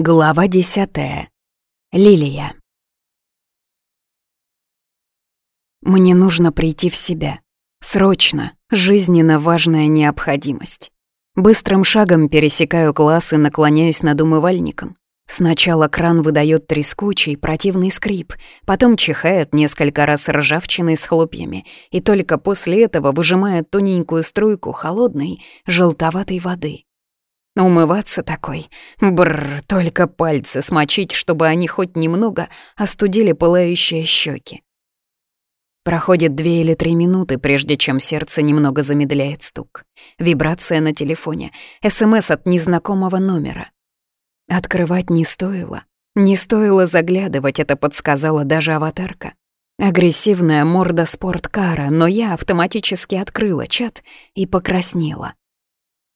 Глава десятая. Лилия. Мне нужно прийти в себя. Срочно, жизненно важная необходимость. Быстрым шагом пересекаю класс и наклоняюсь над умывальником. Сначала кран выдает трескучий, противный скрип, потом чихает несколько раз ржавчиной с хлопьями и только после этого выжимает тоненькую струйку холодной, желтоватой воды — Умываться такой. Бррр, только пальцы смочить, чтобы они хоть немного остудили пылающие щеки. Проходит две или три минуты, прежде чем сердце немного замедляет стук. Вибрация на телефоне, СМС от незнакомого номера. Открывать не стоило. Не стоило заглядывать, это подсказала даже аватарка. Агрессивная морда спорткара, но я автоматически открыла чат и покраснела.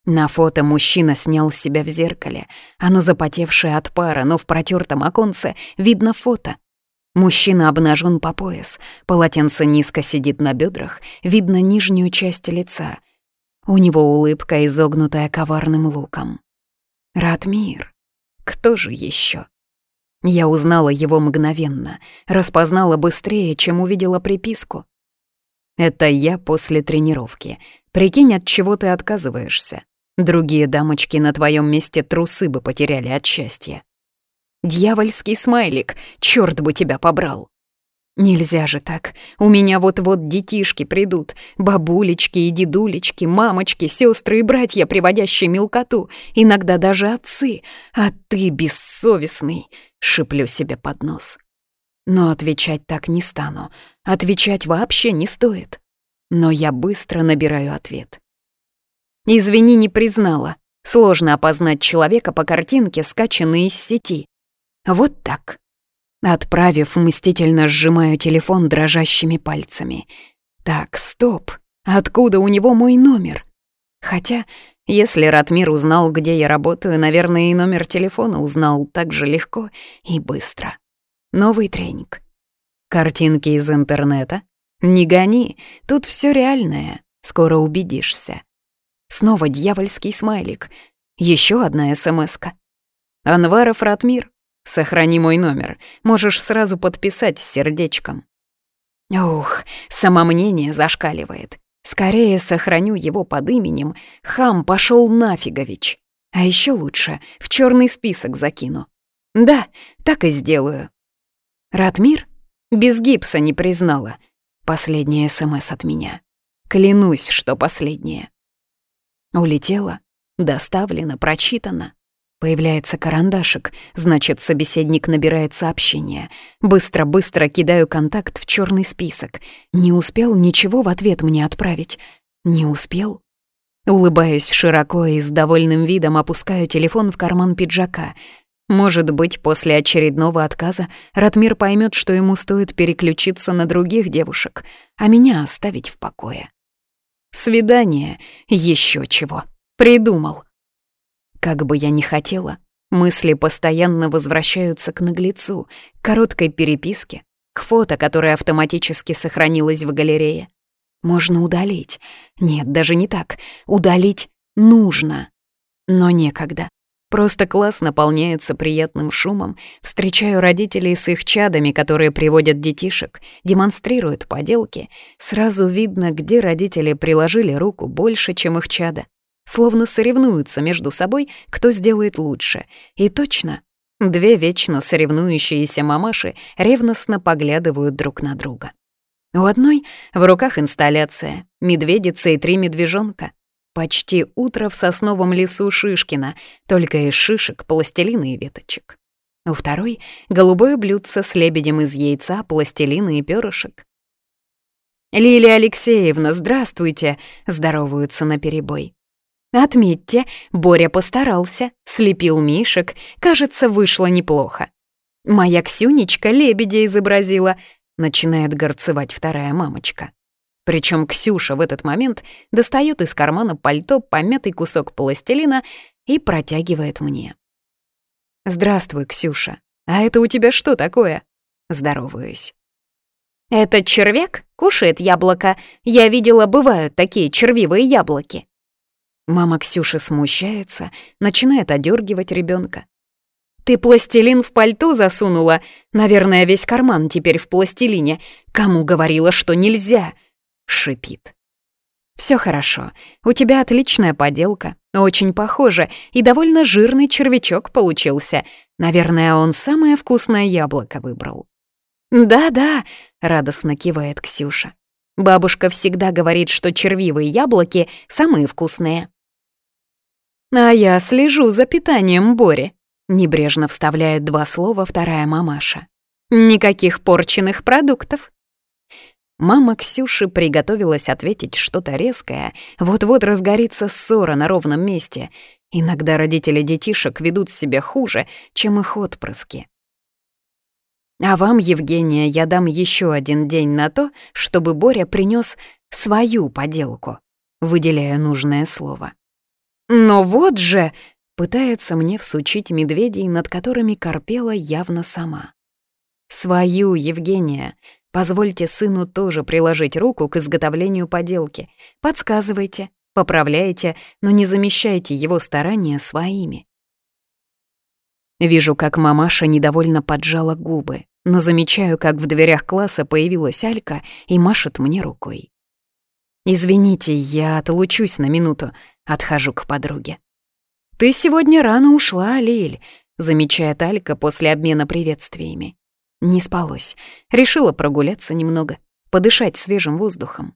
На фото мужчина снял себя в зеркале. Оно запотевшее от пара, но в протертом оконце видно фото. Мужчина обнажен по пояс, полотенце низко сидит на бедрах, видно нижнюю часть лица. У него улыбка, изогнутая коварным луком. Ратмир. Кто же еще? Я узнала его мгновенно, распознала быстрее, чем увидела приписку. «Это я после тренировки. Прикинь, от чего ты отказываешься?» Другие дамочки на твоем месте трусы бы потеряли от счастья. Дьявольский смайлик, черт бы тебя побрал. Нельзя же так. У меня вот-вот детишки придут. Бабулечки и дедулечки, мамочки, сестры и братья, приводящие мелкоту. Иногда даже отцы. А ты бессовестный, шиплю себе под нос. Но отвечать так не стану. Отвечать вообще не стоит. Но я быстро набираю ответ. Извини, не признала. Сложно опознать человека по картинке, скачанной из сети. Вот так. Отправив, мстительно сжимаю телефон дрожащими пальцами. Так, стоп. Откуда у него мой номер? Хотя, если Ратмир узнал, где я работаю, наверное, и номер телефона узнал так же легко и быстро. Новый тренинг. Картинки из интернета? Не гони, тут все реальное, скоро убедишься. Снова дьявольский смайлик. Еще одна смс-ка. «Анваров Ратмир, сохрани мой номер. Можешь сразу подписать с сердечком». Ух, самомнение зашкаливает. Скорее сохраню его под именем «Хам пошел нафигович». А еще лучше, в черный список закину. Да, так и сделаю. Ратмир? Без гипса не признала. Последняя СМС от меня. Клянусь, что последняя. Улетело, доставлено, прочитано. Появляется карандашик, значит, собеседник набирает сообщение. Быстро-быстро кидаю контакт в черный список. Не успел ничего в ответ мне отправить. Не успел? Улыбаюсь широко и с довольным видом опускаю телефон в карман пиджака. Может быть, после очередного отказа Ратмир поймет, что ему стоит переключиться на других девушек, а меня оставить в покое. Свидания, еще чего. Придумал. Как бы я ни хотела, мысли постоянно возвращаются к наглецу, к короткой переписке, к фото, которое автоматически сохранилось в галерее. Можно удалить. Нет, даже не так. Удалить нужно. Но некогда. Просто класс наполняется приятным шумом. Встречаю родителей с их чадами, которые приводят детишек, демонстрируют поделки. Сразу видно, где родители приложили руку больше, чем их чада. Словно соревнуются между собой, кто сделает лучше. И точно, две вечно соревнующиеся мамаши ревностно поглядывают друг на друга. У одной в руках инсталляция, медведица и три медвежонка — Почти утро в сосновом лесу Шишкина, только из шишек, пластилина и веточек. У второй — голубое блюдце с лебедем из яйца, пластилина и перышек. «Лилия Алексеевна, здравствуйте!» — здороваются наперебой. «Отметьте, Боря постарался, слепил мишек, кажется, вышло неплохо. Моя Ксюнечка лебедя изобразила», — начинает горцевать вторая мамочка. Причем Ксюша в этот момент достает из кармана пальто помятый кусок пластилина и протягивает мне. «Здравствуй, Ксюша. А это у тебя что такое?» Здороваюсь. «Этот червяк кушает яблоко. Я видела, бывают такие червивые яблоки». Мама Ксюши смущается, начинает одергивать ребенка. «Ты пластилин в пальто засунула. Наверное, весь карман теперь в пластилине. Кому говорила, что нельзя?» шипит. «Все хорошо. У тебя отличная поделка. Очень похоже. И довольно жирный червячок получился. Наверное, он самое вкусное яблоко выбрал». «Да-да», — радостно кивает Ксюша. «Бабушка всегда говорит, что червивые яблоки самые вкусные». «А я слежу за питанием Бори», — небрежно вставляет два слова вторая мамаша. «Никаких порченных продуктов. Мама Ксюши приготовилась ответить что-то резкое. Вот-вот разгорится ссора на ровном месте. Иногда родители детишек ведут себя хуже, чем их отпрыски. А вам, Евгения, я дам еще один день на то, чтобы Боря принес свою поделку, выделяя нужное слово. Но вот же пытается мне всучить медведей, над которыми корпела явно сама. Свою, Евгения, Позвольте сыну тоже приложить руку к изготовлению поделки. Подсказывайте, поправляйте, но не замещайте его старания своими. Вижу, как мамаша недовольно поджала губы, но замечаю, как в дверях класса появилась Алька и машет мне рукой. «Извините, я отлучусь на минуту», — отхожу к подруге. «Ты сегодня рано ушла, Лиль», — замечает Алька после обмена приветствиями. Не спалось. Решила прогуляться немного, подышать свежим воздухом.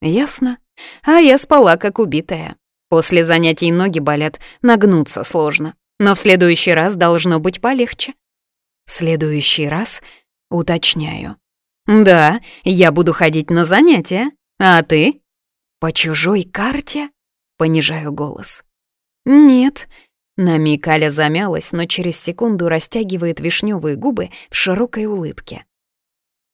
Ясно. А я спала, как убитая. После занятий ноги болят, нагнуться сложно. Но в следующий раз должно быть полегче. В следующий раз уточняю. Да, я буду ходить на занятия. А ты? По чужой карте? Понижаю голос. Нет, Намикаля замялась, но через секунду растягивает вишневые губы в широкой улыбке.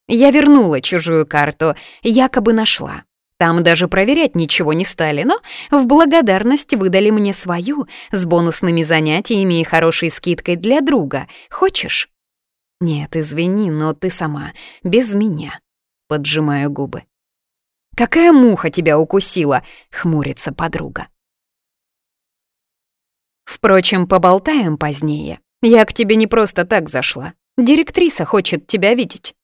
«Я вернула чужую карту, якобы нашла. Там даже проверять ничего не стали, но в благодарность выдали мне свою, с бонусными занятиями и хорошей скидкой для друга. Хочешь?» «Нет, извини, но ты сама, без меня», — поджимаю губы. «Какая муха тебя укусила?» — хмурится подруга. Впрочем, поболтаем позднее. Я к тебе не просто так зашла. Директриса хочет тебя видеть».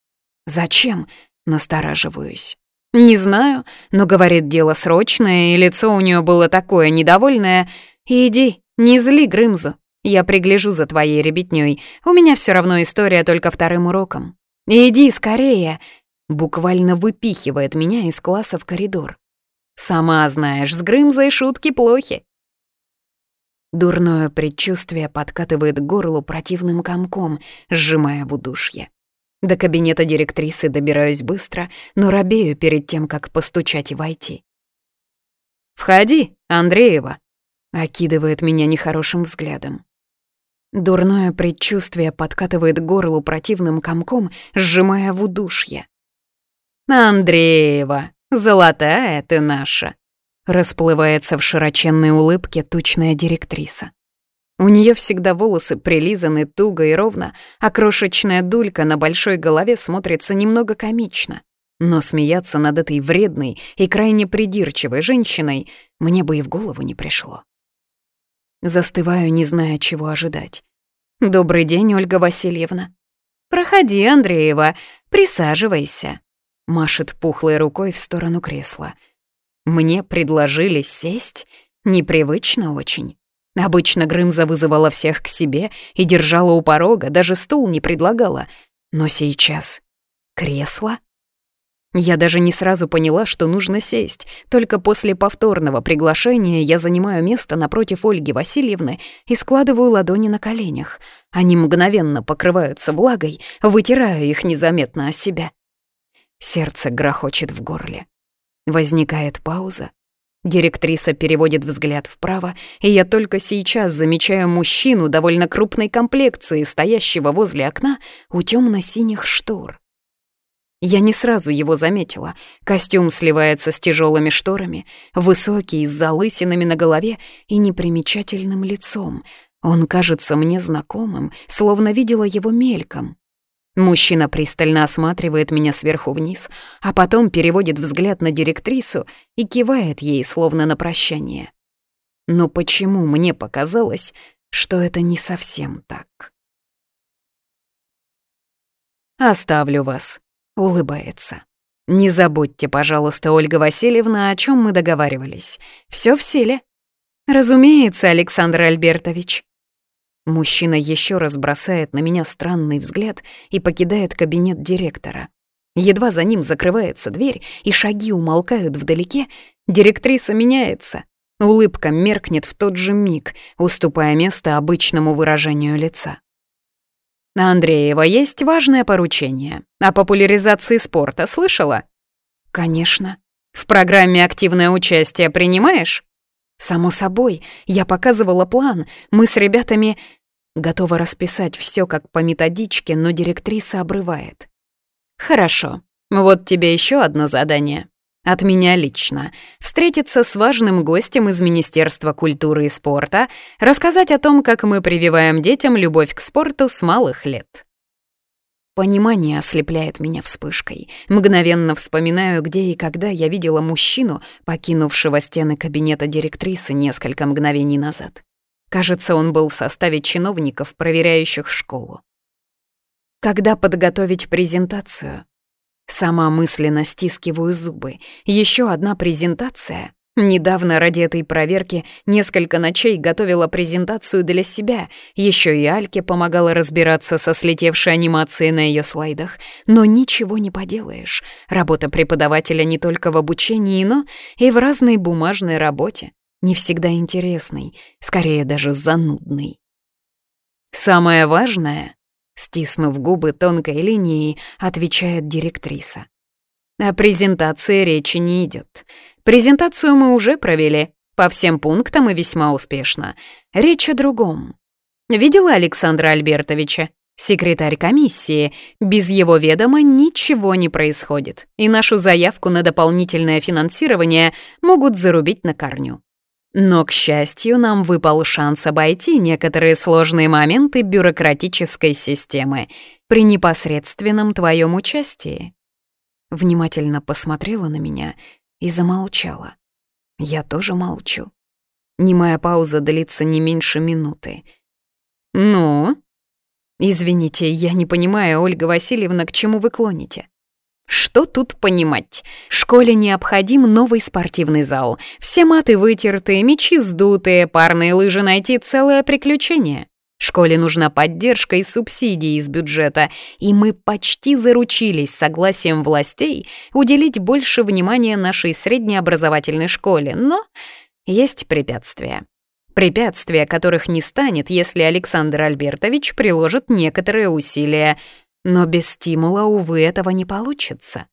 «Зачем?» — настораживаюсь. «Не знаю, но, говорит, дело срочное, и лицо у нее было такое недовольное. Иди, не зли Грымзу. Я пригляжу за твоей ребятней. У меня все равно история только вторым уроком. Иди скорее!» Буквально выпихивает меня из класса в коридор. «Сама знаешь, с Грымзой шутки плохи. Дурное предчувствие подкатывает к горлу противным комком, сжимая в удушье. До кабинета директрисы добираюсь быстро, но робею перед тем, как постучать и войти. «Входи, Андреева!» — окидывает меня нехорошим взглядом. Дурное предчувствие подкатывает к горлу противным комком, сжимая в удушье. «Андреева, золотая ты наша!» Расплывается в широченной улыбке тучная директриса. У нее всегда волосы прилизаны туго и ровно, а крошечная дулька на большой голове смотрится немного комично. Но смеяться над этой вредной и крайне придирчивой женщиной мне бы и в голову не пришло. Застываю, не зная, чего ожидать. «Добрый день, Ольга Васильевна». «Проходи, Андреева, присаживайся», — машет пухлой рукой в сторону кресла — мне предложили сесть? Непривычно очень. Обычно Грымза вызывала всех к себе и держала у порога, даже стул не предлагала. Но сейчас... Кресло? Я даже не сразу поняла, что нужно сесть. Только после повторного приглашения я занимаю место напротив Ольги Васильевны и складываю ладони на коленях. Они мгновенно покрываются влагой, вытирая их незаметно о себя. Сердце грохочет в горле. Возникает пауза. Директриса переводит взгляд вправо, и я только сейчас замечаю мужчину довольно крупной комплекции, стоящего возле окна у темно-синих штор. Я не сразу его заметила. Костюм сливается с тяжелыми шторами, высокий, с залысинами на голове и непримечательным лицом. Он кажется мне знакомым, словно видела его мельком. Мужчина пристально осматривает меня сверху вниз, а потом переводит взгляд на директрису и кивает ей, словно на прощание. Но почему мне показалось, что это не совсем так? «Оставлю вас», — улыбается. «Не забудьте, пожалуйста, Ольга Васильевна, о чем мы договаривались. Все в силе?» «Разумеется, Александр Альбертович», Мужчина еще раз бросает на меня странный взгляд и покидает кабинет директора. Едва за ним закрывается дверь, и шаги умолкают вдалеке, директриса меняется. Улыбка меркнет в тот же миг, уступая место обычному выражению лица. «На Андреева есть важное поручение. О популяризации спорта слышала?» «Конечно. В программе «Активное участие» принимаешь?» Само собой, я показывала план. Мы с ребятами... готовы расписать все как по методичке, но директриса обрывает. Хорошо. Вот тебе еще одно задание. От меня лично. Встретиться с важным гостем из Министерства культуры и спорта, рассказать о том, как мы прививаем детям любовь к спорту с малых лет. Понимание ослепляет меня вспышкой. Мгновенно вспоминаю, где и когда я видела мужчину, покинувшего стены кабинета директрисы несколько мгновений назад. Кажется, он был в составе чиновников, проверяющих школу. Когда подготовить презентацию? Сама мысленно стискиваю зубы. Еще одна презентация? Недавно ради этой проверки несколько ночей готовила презентацию для себя, еще и Альке помогала разбираться со слетевшей анимацией на ее слайдах, но ничего не поделаешь. Работа преподавателя не только в обучении, но и в разной бумажной работе, не всегда интересной, скорее даже занудной. «Самое важное», — стиснув губы тонкой линией, отвечает директриса. О презентации речи не идет. Презентацию мы уже провели. По всем пунктам и весьма успешно. Речь о другом. Видела Александра Альбертовича? Секретарь комиссии. Без его ведома ничего не происходит. И нашу заявку на дополнительное финансирование могут зарубить на корню. Но, к счастью, нам выпал шанс обойти некоторые сложные моменты бюрократической системы при непосредственном твоем участии внимательно посмотрела на меня и замолчала. Я тоже молчу. Немая пауза длится не меньше минуты. «Ну?» «Извините, я не понимаю, Ольга Васильевна, к чему вы клоните?» Что тут понимать? Школе необходим новый спортивный зал. Все маты вытерты, мечи сдутые, парные лыжи найти целое приключение. Школе нужна поддержка и субсидии из бюджета, и мы почти заручились согласием властей уделить больше внимания нашей среднеобразовательной школе, но есть препятствия. Препятствия, которых не станет, если Александр Альбертович приложит некоторые усилия. Но без стимула, увы, этого не получится.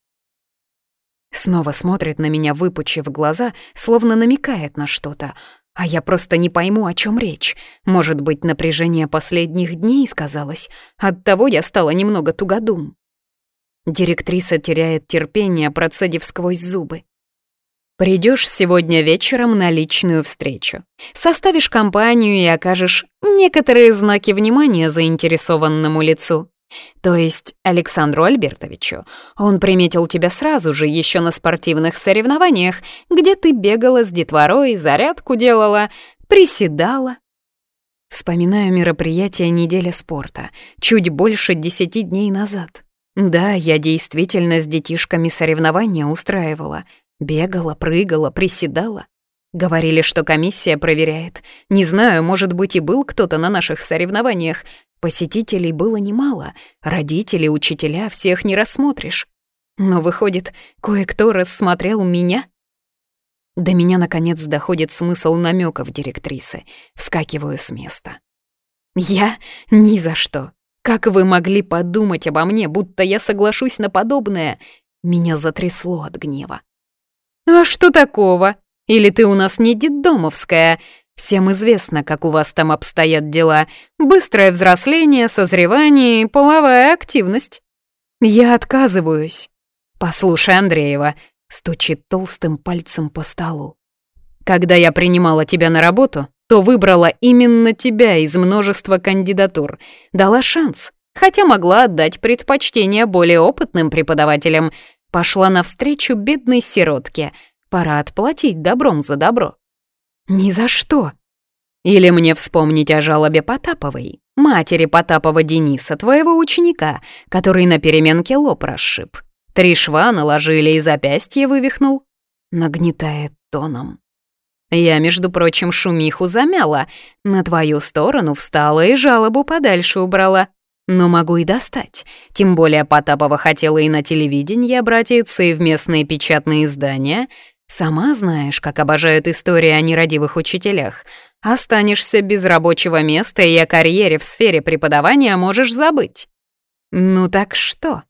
Снова смотрит на меня, выпучив глаза, словно намекает на что-то — а я просто не пойму, о чем речь. Может быть, напряжение последних дней сказалось. Оттого я стала немного тугодум. Директриса теряет терпение, процедив сквозь зубы. Придешь сегодня вечером на личную встречу. Составишь компанию и окажешь некоторые знаки внимания заинтересованному лицу. То есть Александру Альбертовичу. Он приметил тебя сразу же, еще на спортивных соревнованиях, где ты бегала с детворой, зарядку делала, приседала. Вспоминаю мероприятие «Неделя спорта» чуть больше десяти дней назад. Да, я действительно с детишками соревнования устраивала. Бегала, прыгала, приседала. Говорили, что комиссия проверяет. Не знаю, может быть, и был кто-то на наших соревнованиях, Посетителей было немало, родители, учителя, всех не рассмотришь. Но выходит, кое-кто рассмотрел меня? До меня, наконец, доходит смысл намеков директрисы. Вскакиваю с места. Я? Ни за что. Как вы могли подумать обо мне, будто я соглашусь на подобное? Меня затрясло от гнева. «А что такого? Или ты у нас не детдомовская?» Всем известно, как у вас там обстоят дела. Быстрое взросление, созревание половая активность. Я отказываюсь. Послушай, Андреева, стучит толстым пальцем по столу. Когда я принимала тебя на работу, то выбрала именно тебя из множества кандидатур. Дала шанс, хотя могла отдать предпочтение более опытным преподавателям. Пошла навстречу бедной сиротке. Пора отплатить добром за добро. «Ни за что!» «Или мне вспомнить о жалобе Потаповой, матери Потапова Дениса, твоего ученика, который на переменке лоб расшиб. Три шва наложили и запястье вывихнул». Нагнетает тоном. «Я, между прочим, шумиху замяла, на твою сторону встала и жалобу подальше убрала. Но могу и достать. Тем более Потапова хотела и на телевидение обратиться, и в местные печатные издания. Сама знаешь, как обожают истории о нерадивых учителях. Останешься без рабочего места и о карьере в сфере преподавания можешь забыть. Ну так что?